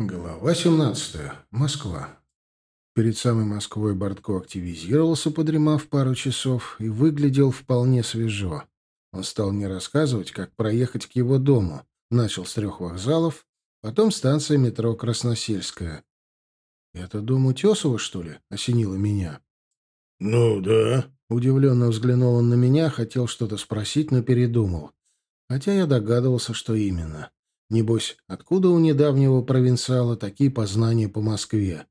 Глава 17. Москва. Перед самой Москвой Бортко активизировался, подремав пару часов, и выглядел вполне свежо. Он стал мне рассказывать, как проехать к его дому. Начал с трех вокзалов, потом станция метро Красносельская. «Это дом Утесова, что ли?» — осенило меня. «Ну, да». Удивленно взглянул он на меня, хотел что-то спросить, но передумал. Хотя я догадывался, что именно. Небось, откуда у недавнего провинциала такие познания по Москве?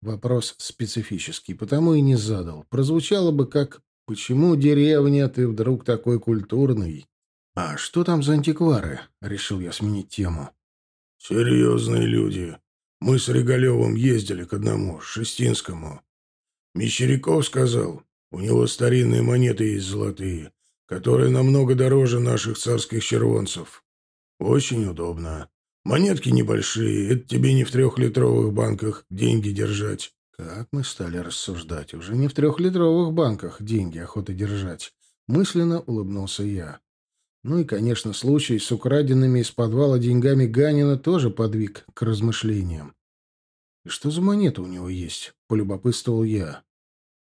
Вопрос специфический, потому и не задал. Прозвучало бы как «Почему деревня, ты вдруг такой культурный?» «А что там за антиквары?» — решил я сменить тему. «Серьезные люди. Мы с Регалевым ездили к одному, Шестинскому. Мещеряков сказал, у него старинные монеты есть золотые, которые намного дороже наших царских червонцев. Очень удобно. Монетки небольшие, это тебе не в трехлитровых банках деньги держать. Как мы стали рассуждать, уже не в трехлитровых банках деньги охота держать. Мысленно улыбнулся я. Ну и, конечно, случай с украденными из подвала деньгами Ганина тоже подвиг к размышлениям. «И что за монета у него есть?» — полюбопытствовал я.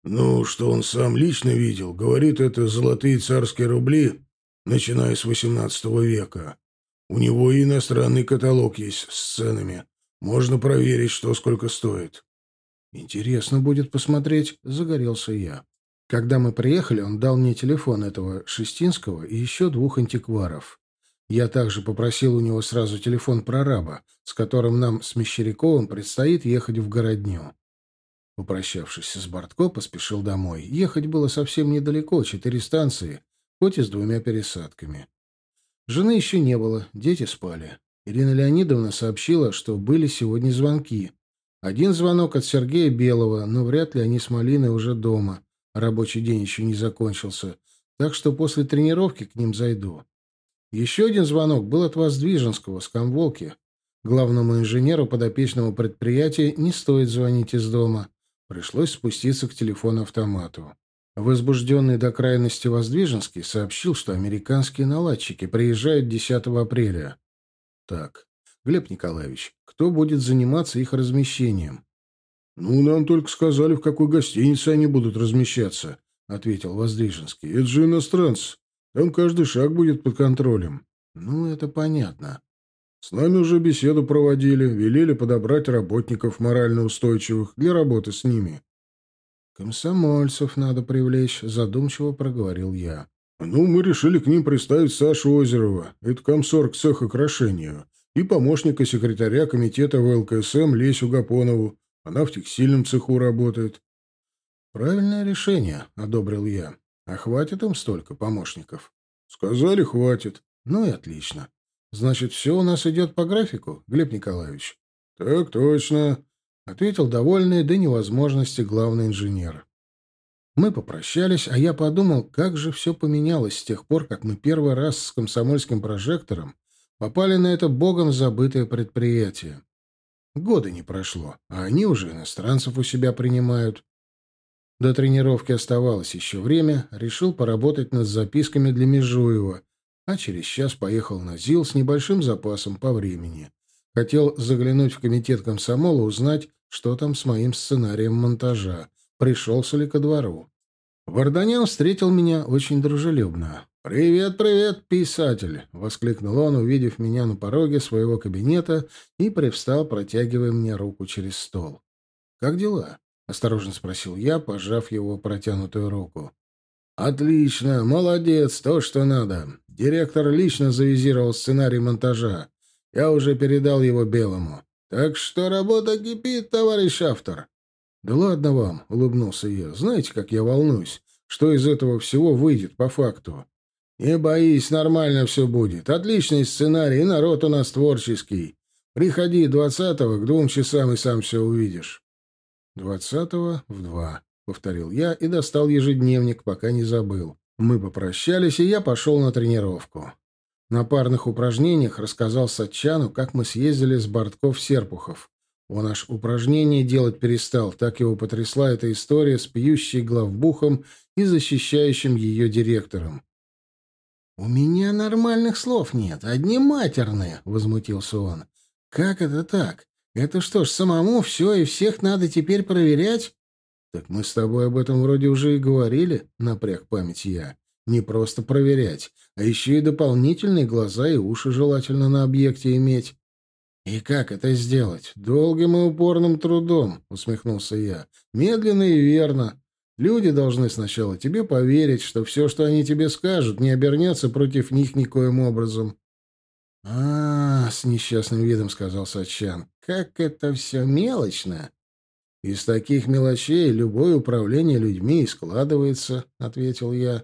«Ну, что он сам лично видел. Говорит, это золотые царские рубли, начиная с XVIII века. У него и иностранный каталог есть с ценами. Можно проверить, что сколько стоит. Интересно будет посмотреть, загорелся я. Когда мы приехали, он дал мне телефон этого Шестинского и еще двух антикваров. Я также попросил у него сразу телефон прораба, с которым нам с Мещеряковым предстоит ехать в городню. Попрощавшись с Бортко, поспешил домой. Ехать было совсем недалеко, четыре станции, хоть и с двумя пересадками. Жены еще не было, дети спали. Ирина Леонидовна сообщила, что были сегодня звонки. Один звонок от Сергея Белого, но вряд ли они с Малиной уже дома. Рабочий день еще не закончился, так что после тренировки к ним зайду. Еще один звонок был от Воздвиженского, с Комволки. Главному инженеру подопечного предприятия не стоит звонить из дома. Пришлось спуститься к телефону-автомату. Возбужденный до крайности Воздвиженский сообщил, что американские наладчики приезжают 10 апреля. Так, Глеб Николаевич, кто будет заниматься их размещением? «Ну, нам только сказали, в какой гостинице они будут размещаться», — ответил Воздвиженский. «Это же иностранцы. Там каждый шаг будет под контролем». «Ну, это понятно». «С нами уже беседу проводили, велели подобрать работников морально устойчивых для работы с ними. «Комсомольцев надо привлечь», — задумчиво проговорил я. «Ну, мы решили к ним приставить Сашу Озерова, это комсорг цеха к орошению, и помощника секретаря комитета ВЛКСМ Лесю Гапонову. Она в текстильном цеху работает». «Правильное решение», — одобрил я. «А хватит им столько помощников?» «Сказали, хватит». «Ну и отлично. Значит, все у нас идет по графику, Глеб Николаевич?» «Так точно», ответил довольный до невозможности главный инженер. Мы попрощались, а я подумал, как же все поменялось с тех пор, как мы первый раз с комсомольским прожектором попали на это богом забытое предприятие. Года не прошло, а они уже иностранцев у себя принимают. До тренировки оставалось еще время, решил поработать над записками для Межуева, а через час поехал на ЗИЛ с небольшим запасом по времени. Хотел заглянуть в комитет комсомола, узнать, что там с моим сценарием монтажа, пришелся ли ко двору. Варданян встретил меня очень дружелюбно. «Привет, привет, писатель!» — воскликнул он, увидев меня на пороге своего кабинета и привстал, протягивая мне руку через стол. «Как дела?» — осторожно спросил я, пожав его протянутую руку. «Отлично, молодец, то, что надо. Директор лично завизировал сценарий монтажа. Я уже передал его Белому. Так что работа кипит, товарищ автор. Да ладно вам, улыбнулся я. Знаете, как я волнуюсь, что из этого всего выйдет по факту? Не боись, нормально все будет. Отличный сценарий, народ у нас творческий. Приходи двадцатого к двум часам и сам все увидишь. Двадцатого в два, повторил я и достал ежедневник, пока не забыл. Мы попрощались, и я пошел на тренировку. На парных упражнениях рассказал Сатчану, как мы съездили с Бортков-Серпухов. Он аж упражнения делать перестал, так его потрясла эта история с пьющей главбухом и защищающим ее директором. «У меня нормальных слов нет, одни матерные», — возмутился он. «Как это так? Это что ж, самому все и всех надо теперь проверять? Так мы с тобой об этом вроде уже и говорили, напряг память я. Не просто проверять, а еще и дополнительные глаза и уши желательно на объекте иметь. «И как это сделать? Долгим и упорным трудом», — усмехнулся я. «Медленно и верно. Люди должны сначала тебе поверить, что все, что они тебе скажут, не обернется против них никоим образом». «А, -а, -а с несчастным видом сказал Сачан, — как это все мелочно!» «Из таких мелочей любое управление людьми и складывается», — ответил я.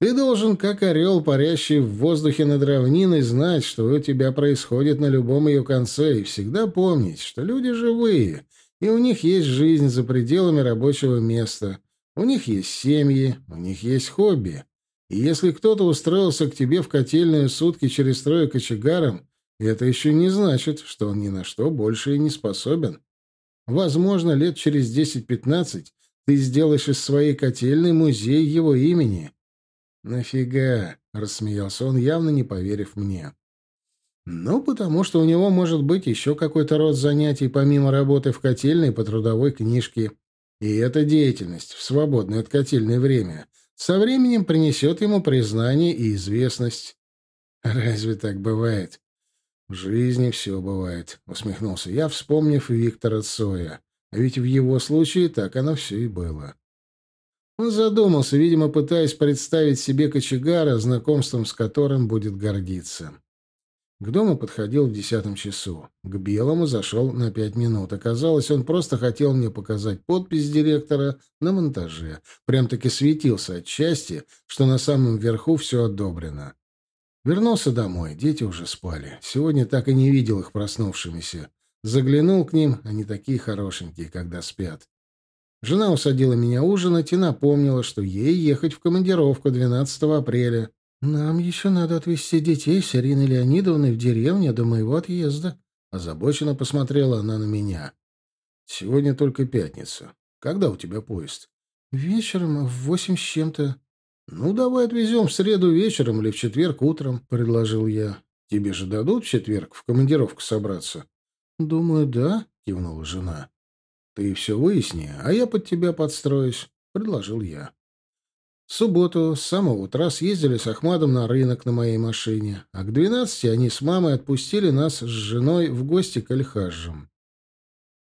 «Ты должен, как орел, парящий в воздухе над равниной, знать, что у тебя происходит на любом ее конце, и всегда помнить, что люди живые, и у них есть жизнь за пределами рабочего места, у них есть семьи, у них есть хобби. И если кто-то устроился к тебе в котельную сутки через трое кочегаром, это еще не значит, что он ни на что больше и не способен. Возможно, лет через 10-15 ты сделаешь из своей котельной музей его имени. «Нафига?» — рассмеялся он, явно не поверив мне. «Ну, потому что у него может быть еще какой-то род занятий, помимо работы в котельной по трудовой книжке. И эта деятельность в свободное от котельной время со временем принесет ему признание и известность. Разве так бывает?» «В жизни все бывает», — усмехнулся я, вспомнив Виктора Цоя. А ведь в его случае так оно все и было. Он задумался, видимо, пытаясь представить себе кочегара, знакомством с которым будет гордиться. К дому подходил в десятом часу. К белому зашел на пять минут. Оказалось, он просто хотел мне показать подпись директора на монтаже. Прям-таки светился от счастья, что на самом верху все одобрено. Вернулся домой, дети уже спали. Сегодня так и не видел их проснувшимися. Заглянул к ним, они такие хорошенькие, когда спят. Жена усадила меня ужинать и напомнила, что ей ехать в командировку 12 апреля. «Нам еще надо отвезти детей с Ириной Леонидовной в деревню до моего отъезда». Озабоченно посмотрела она на меня. «Сегодня только пятница. Когда у тебя поезд?» «Вечером в восемь с чем-то». «Ну, давай отвезем в среду вечером или в четверг утром», — предложил я. «Тебе же дадут в четверг в командировку собраться?» «Думаю, да», — кивнула жена. «Ты все выясни, а я под тебя подстроюсь», — предложил я. В субботу с самого утра съездили с Ахмадом на рынок на моей машине, а к двенадцати они с мамой отпустили нас с женой в гости к Альхаджам.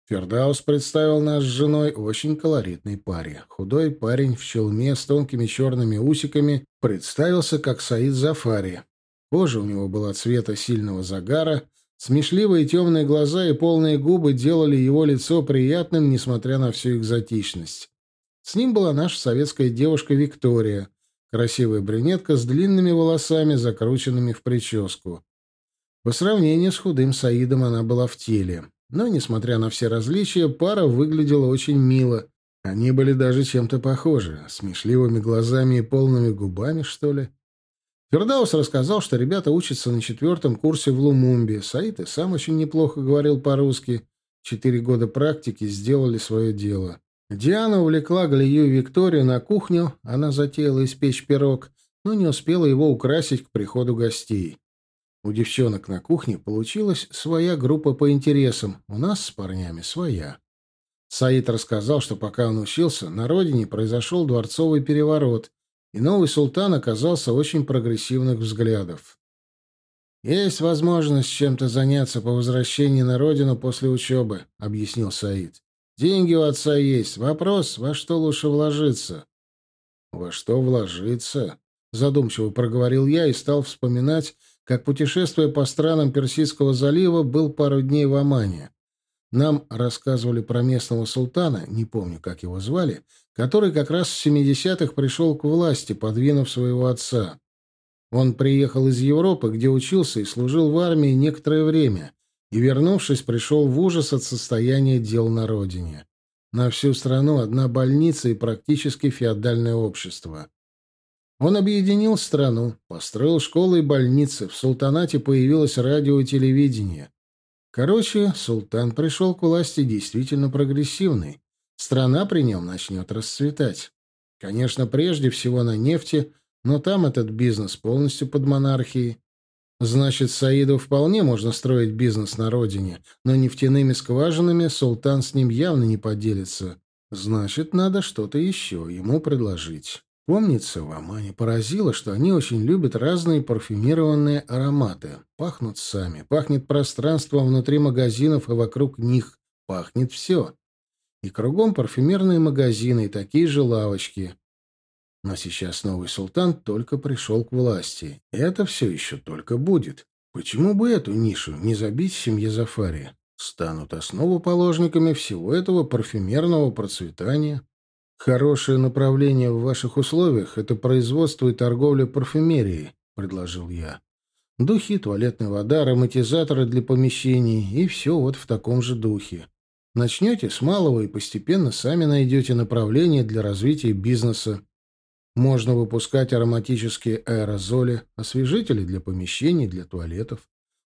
Фердаус представил нас с женой очень колоритной паре. Худой парень в челме с тонкими черными усиками представился как Саид Зафари. Кожа у него была цвета сильного загара, смешливые темные глаза и полные губы делали его лицо приятным, несмотря на всю экзотичность. С ним была наша советская девушка Виктория, красивая брюнетка с длинными волосами, закрученными в прическу. По сравнению с худым Саидом она была в теле. Но, несмотря на все различия, пара выглядела очень мило. Они были даже чем-то похожи, смешливыми глазами и полными губами, что ли. Фердаус рассказал, что ребята учатся на четвертом курсе в Лумумбе. Саид и сам очень неплохо говорил по-русски. Четыре года практики сделали свое дело. Диана увлекла Галию и Викторию на кухню, она затеяла испечь пирог, но не успела его украсить к приходу гостей. У девчонок на кухне получилась своя группа по интересам, у нас с парнями своя. Саид рассказал, что пока он учился, на родине произошел дворцовый переворот, и новый султан оказался очень прогрессивных взглядов. «Есть возможность чем-то заняться по возвращении на родину после учебы», — объяснил Саид. «Деньги у отца есть. Вопрос, во что лучше вложиться?» «Во что вложиться?» — задумчиво проговорил я и стал вспоминать, как, путешествуя по странам Персидского залива, был пару дней в Омане. Нам рассказывали про местного султана, не помню, как его звали, который как раз в 70-х пришел к власти, подвинув своего отца. Он приехал из Европы, где учился и служил в армии некоторое время, и, вернувшись, пришел в ужас от состояния дел на родине. На всю страну одна больница и практически феодальное общество. Он объединил страну, построил школы и больницы, в султанате появилось радио и телевидение. Короче, султан пришел к власти действительно прогрессивный. Страна при нем начнет расцветать. Конечно, прежде всего на нефти, но там этот бизнес полностью под монархией. Значит, Саиду вполне можно строить бизнес на родине, но нефтяными скважинами султан с ним явно не поделится. Значит, надо что-то еще ему предложить. Помнится, вам Ане поразило, что они очень любят разные парфюмированные ароматы. Пахнут сами, пахнет пространством внутри магазинов и вокруг них. Пахнет все. И кругом парфюмерные магазины и такие же лавочки. Но сейчас новый султан только пришел к власти. Это все еще только будет. Почему бы эту нишу не забить в семье Зафари? Станут основоположниками всего этого парфюмерного процветания. Хорошее направление в ваших условиях — это производство и торговля парфюмерией, — предложил я. Духи, туалетная вода, ароматизаторы для помещений и все вот в таком же духе. Начнете с малого и постепенно сами найдете направление для развития бизнеса. Можно выпускать ароматические аэрозоли, освежители для помещений, для туалетов.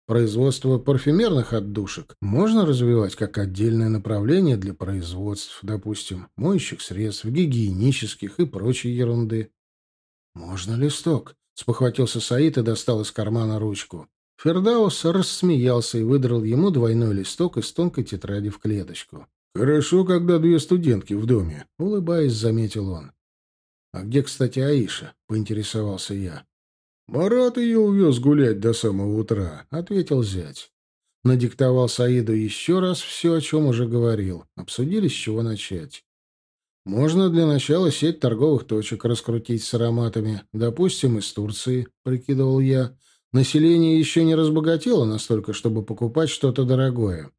Производство парфюмерных отдушек можно развивать как отдельное направление для производств, допустим, моющих средств, гигиенических и прочей ерунды. «Можно листок?» — спохватился Саид и достал из кармана ручку. Фердаус рассмеялся и выдрал ему двойной листок из тонкой тетради в клеточку. «Хорошо, когда две студентки в доме», — улыбаясь, заметил он. «А где, кстати, Аиша?» — поинтересовался я. «Марат ее увез гулять до самого утра», — ответил зять. Надиктовал Саиду еще раз все, о чем уже говорил. Обсудили, с чего начать. Можно для начала сеть торговых точек раскрутить с ароматами. Допустим, из Турции, — прикидывал я. Население еще не разбогатело настолько, чтобы покупать что-то дорогое.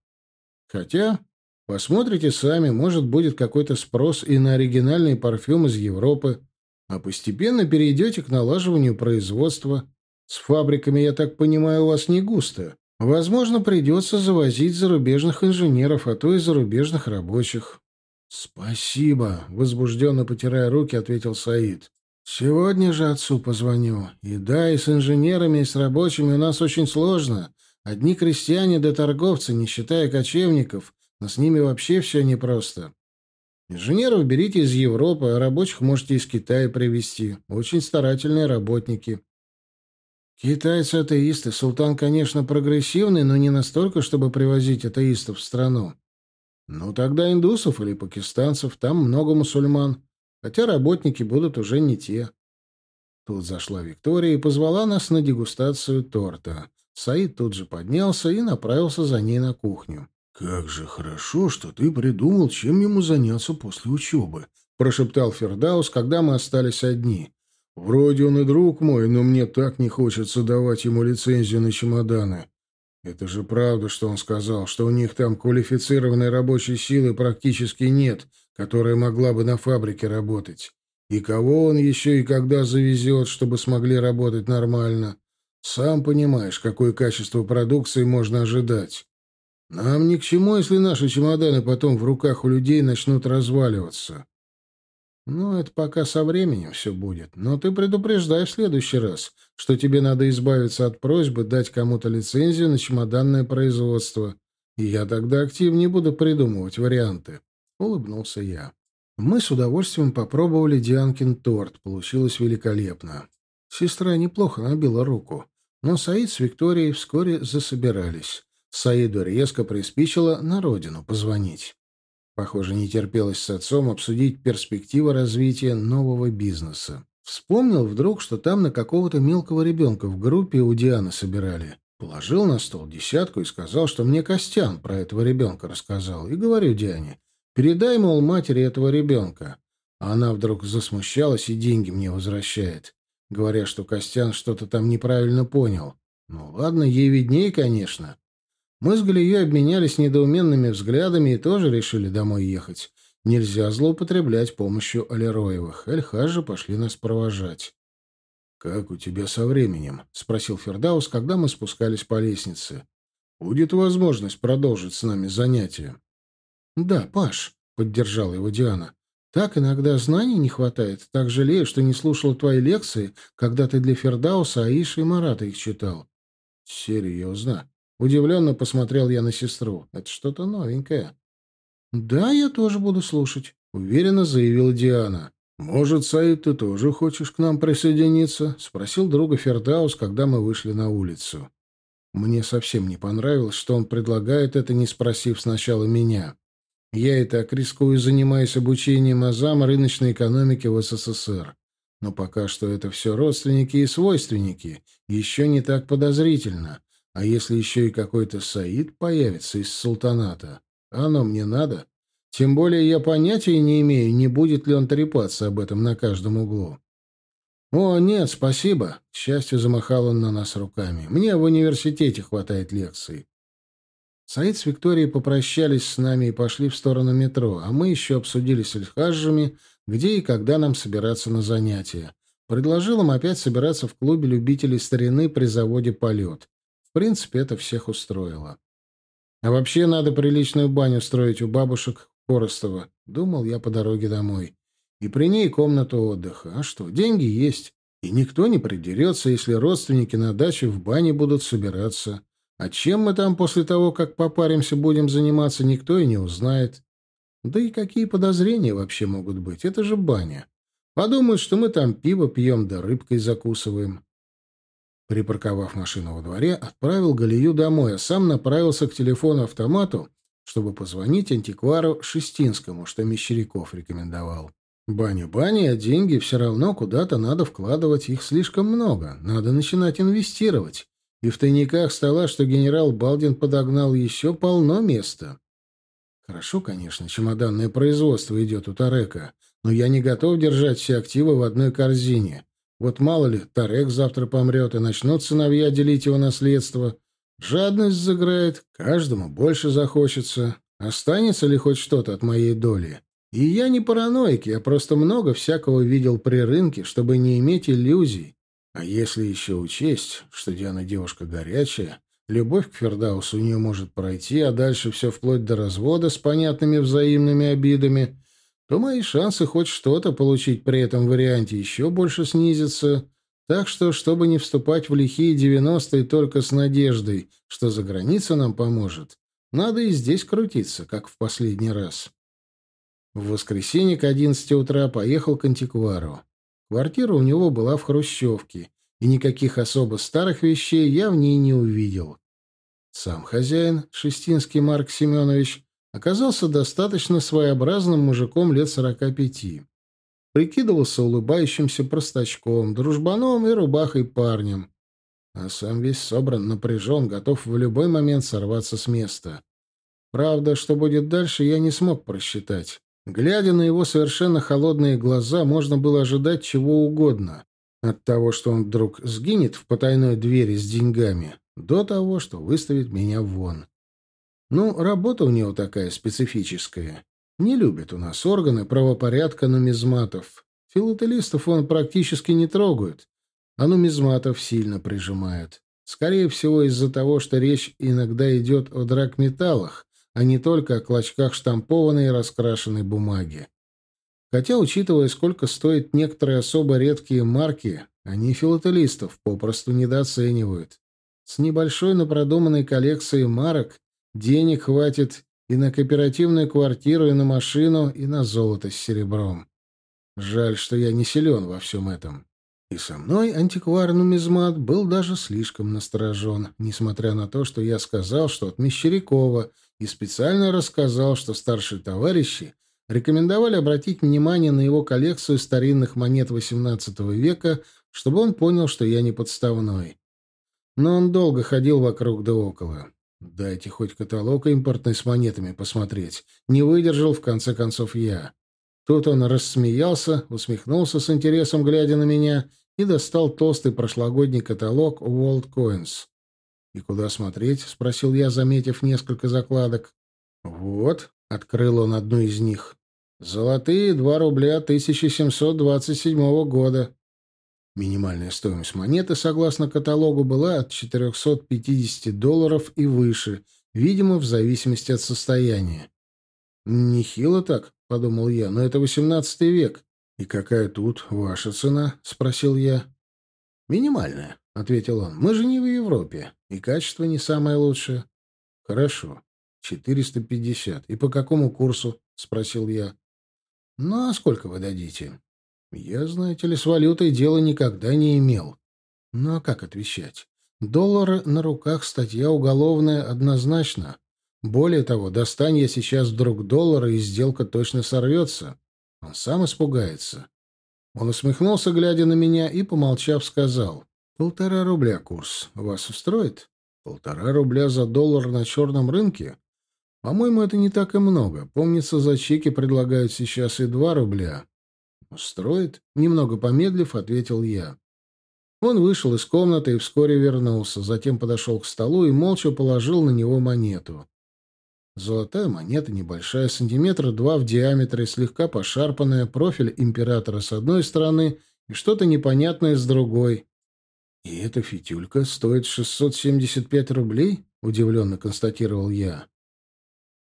Хотя, посмотрите сами, может, будет какой-то спрос и на оригинальный парфюм из Европы, а постепенно перейдете к налаживанию производства. С фабриками, я так понимаю, у вас не густо. Возможно, придется завозить зарубежных инженеров, а то и зарубежных рабочих. «Спасибо», — возбужденно потирая руки, ответил Саид. «Сегодня же отцу позвоню. И да, и с инженерами, и с рабочими у нас очень сложно. Одни крестьяне да торговцы, не считая кочевников, но с ними вообще все непросто. Инженеров берите из Европы, а рабочих можете из Китая привезти. Очень старательные работники. Китайцы-атеисты. Султан, конечно, прогрессивный, но не настолько, чтобы привозить атеистов в страну. Ну, тогда индусов или пакистанцев. Там много мусульман. Хотя работники будут уже не те. Тут зашла Виктория и позвала нас на дегустацию торта. Саид тут же поднялся и направился за ней на кухню. «Как же хорошо, что ты придумал, чем ему заняться после учебы», — прошептал Фердаус, когда мы остались одни. «Вроде он и друг мой, но мне так не хочется давать ему лицензию на чемоданы. Это же правда, что он сказал, что у них там квалифицированной рабочей силы практически нет, которая могла бы на фабрике работать. И кого он еще и когда завезет, чтобы смогли работать нормально? Сам понимаешь, какое качество продукции можно ожидать». Нам ни к чему, если наши чемоданы потом в руках у людей начнут разваливаться. Ну, это пока со временем все будет. Но ты предупреждай в следующий раз, что тебе надо избавиться от просьбы дать кому-то лицензию на чемоданное производство. И я тогда активнее буду придумывать варианты. Улыбнулся я. Мы с удовольствием попробовали Дианкин торт. Получилось великолепно. Сестра неплохо набила руку. Но Саид с Викторией вскоре засобирались. Саиду резко приспичило на родину позвонить. Похоже, не терпелось с отцом обсудить перспективы развития нового бизнеса. Вспомнил вдруг, что там на какого-то мелкого ребенка в группе у Дианы собирали. Положил на стол десятку и сказал, что мне Костян про этого ребенка рассказал. И говорю Диане, передай, мол, матери этого ребенка. А она вдруг засмущалась и деньги мне возвращает, говоря, что Костян что-то там неправильно понял. Ну ладно, ей виднее, конечно. Мы с Галией обменялись недоуменными взглядами и тоже решили домой ехать. Нельзя злоупотреблять помощью Алероевых. Эльхаж же пошли нас провожать. «Как у тебя со временем?» — спросил Фердаус, когда мы спускались по лестнице. «Будет возможность продолжить с нами занятия». «Да, Паш», — поддержала его Диана. «Так иногда знаний не хватает. Так жалею, что не слушала твои лекции, когда ты для Фердауса, Аиши и Марата их читал». «Серьезно?» Удивленно посмотрел я на сестру. Это что-то новенькое. «Да, я тоже буду слушать», — уверенно заявила Диана. «Может, Саид, ты тоже хочешь к нам присоединиться?» — спросил друга Фердаус, когда мы вышли на улицу. Мне совсем не понравилось, что он предлагает это, не спросив сначала меня. Я и так рискую, занимаясь обучением азам рыночной экономики в СССР. Но пока что это все родственники и свойственники, еще не так подозрительно. А если еще и какой-то Саид появится из султаната, оно мне надо? Тем более я понятия не имею, не будет ли он трепаться об этом на каждом углу. «О, нет, спасибо!» — к счастью, замахал он на нас руками. «Мне в университете хватает лекций». Саид с Викторией попрощались с нами и пошли в сторону метро, а мы еще обсудили с Эльхаджами, где и когда нам собираться на занятия. Предложил им опять собираться в клубе любителей старины при заводе «Полет». В принципе, это всех устроило. А вообще надо приличную баню строить у бабушек Коростова, думал я по дороге домой. И при ней комнату отдыха. А что, деньги есть. И никто не придерется, если родственники на даче в бане будут собираться. А чем мы там после того, как попаримся, будем заниматься, никто и не узнает. Да и какие подозрения вообще могут быть? Это же баня. Подумают, что мы там пиво пьем да рыбкой закусываем. Припарковав машину во дворе, отправил Галию домой, а сам направился к телефону-автомату чтобы позвонить антиквару Шестинскому, что Мещеряков рекомендовал. Баня баня, а деньги все равно куда-то надо вкладывать, их слишком много, надо начинать инвестировать. И в тайниках стола, что генерал Балдин подогнал, еще полно места. Хорошо, конечно, чемоданное производство идет у Тарека, но я не готов держать все активы в одной корзине. Вот мало ли, Тарек завтра помрет, и начнут сыновья делить его наследство — Жадность заграет, каждому больше захочется. Останется ли хоть что-то от моей доли? И я не параноик, я просто много всякого видел при рынке, чтобы не иметь иллюзий. А если еще учесть, что Диана девушка горячая, любовь к Фердаусу у нее может пройти, а дальше все вплоть до развода с понятными взаимными обидами, то мои шансы хоть что-то получить при этом варианте еще больше снизятся. Так что, чтобы не вступать в лихие девяностые только с надеждой, что за граница нам поможет, надо и здесь крутиться, как в последний раз. В воскресенье к одиннадцати утра поехал к антиквару. Квартира у него была в Хрущевке, и никаких особо старых вещей я в ней не увидел. Сам хозяин, Шестинский Марк Семенович, оказался достаточно своеобразным мужиком лет сорока пяти прикидывался улыбающимся простачком, дружбаном и рубахой парнем. А сам весь собран, напряжен, готов в любой момент сорваться с места. Правда, что будет дальше, я не смог просчитать. Глядя на его совершенно холодные глаза, можно было ожидать чего угодно. От того, что он вдруг сгинет в потайной двери с деньгами, до того, что выставит меня вон. Ну, работа у него такая специфическая. Не любят у нас органы правопорядка нумизматов. Филателистов он практически не трогает, а нумизматов сильно прижимают. Скорее всего, из-за того, что речь иногда идет о драгметаллах, а не только о клочках штампованной и раскрашенной бумаги. Хотя, учитывая, сколько стоят некоторые особо редкие марки, они филателистов попросту недооценивают. С небольшой, но продуманной коллекцией марок денег хватит и на кооперативную квартиру, и на машину, и на золото с серебром. Жаль, что я не силен во всем этом. И со мной антиквар-нумизмат был даже слишком насторожен, несмотря на то, что я сказал, что от Мещерякова, и специально рассказал, что старшие товарищи рекомендовали обратить внимание на его коллекцию старинных монет XVIII века, чтобы он понял, что я не подставной. Но он долго ходил вокруг да около. Дайте хоть каталог импортный с монетами посмотреть. Не выдержал, в конце концов, я. Тут он рассмеялся, усмехнулся с интересом, глядя на меня, и достал толстый прошлогодний каталог World Coins. «И куда смотреть?» — спросил я, заметив несколько закладок. «Вот», — открыл он одну из них. «Золотые два рубля 1727 года. Минимальная стоимость монеты, согласно каталогу, была от 450 долларов и выше, видимо, в зависимости от состояния. «Нехило так», — подумал я, — «но это XVIII век». «И какая тут ваша цена?» — спросил я. «Минимальная», — ответил он. «Мы же не в Европе, и качество не самое лучшее». «Хорошо. 450. И по какому курсу?» — спросил я. «Ну, а сколько вы дадите?» Я, знаете ли, с валютой дела никогда не имел. Ну а как отвечать? Доллары на руках статья уголовная однозначно. Более того, достань я сейчас вдруг доллара, и сделка точно сорвется. Он сам испугается. Он усмехнулся, глядя на меня, и, помолчав, сказал. «Полтора рубля курс. Вас устроит? Полтора рубля за доллар на черном рынке? По-моему, это не так и много. Помнится, за чеки предлагают сейчас и два рубля. «Устроит?» — немного помедлив, ответил я. Он вышел из комнаты и вскоре вернулся, затем подошел к столу и молча положил на него монету. Золотая монета, небольшая, сантиметра два в диаметре, слегка пошарпанная, профиль императора с одной стороны и что-то непонятное с другой. «И эта фитюлька стоит 675 рублей?» — удивленно констатировал я.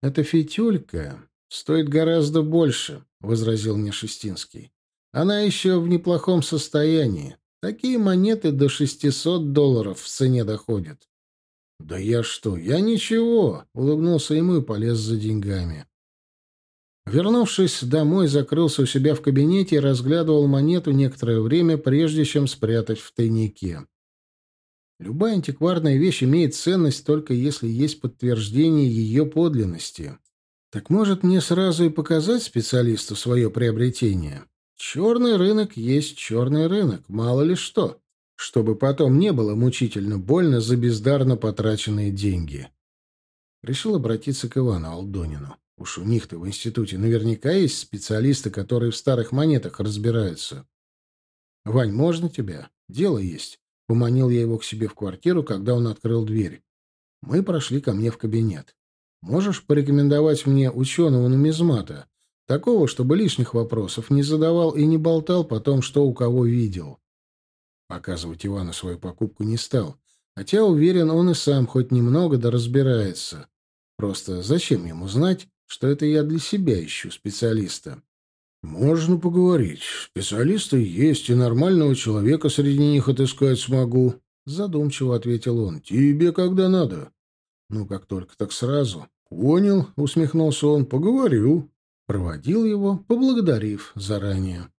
«Эта фитюлька стоит гораздо больше», — возразил мне Шестинский. «Она еще в неплохом состоянии. Такие монеты до 600 долларов в цене доходят». «Да я что? Я ничего!» — улыбнулся ему и полез за деньгами. Вернувшись домой, закрылся у себя в кабинете и разглядывал монету некоторое время, прежде чем спрятать в тайнике. Любая антикварная вещь имеет ценность только если есть подтверждение ее подлинности. Так может мне сразу и показать специалисту свое приобретение? Черный рынок есть черный рынок, мало ли что, чтобы потом не было мучительно больно за бездарно потраченные деньги. Решил обратиться к Ивану Алдонину. Уж у них-то в институте наверняка есть специалисты, которые в старых монетах разбираются. «Вань, можно тебя? Дело есть». Поманил я его к себе в квартиру, когда он открыл дверь. Мы прошли ко мне в кабинет. Можешь порекомендовать мне ученого-нумизмата? Такого, чтобы лишних вопросов не задавал и не болтал потом, что у кого видел. Показывать Ивану свою покупку не стал. Хотя, уверен, он и сам хоть немного да разбирается. Просто зачем ему знать, что это я для себя ищу специалиста? «Можно поговорить. Специалисты есть, и нормального человека среди них отыскать смогу», — задумчиво ответил он. «Тебе когда надо?» «Ну, как только, так сразу». «Понял», — усмехнулся он. «Поговорю». Проводил его, поблагодарив заранее.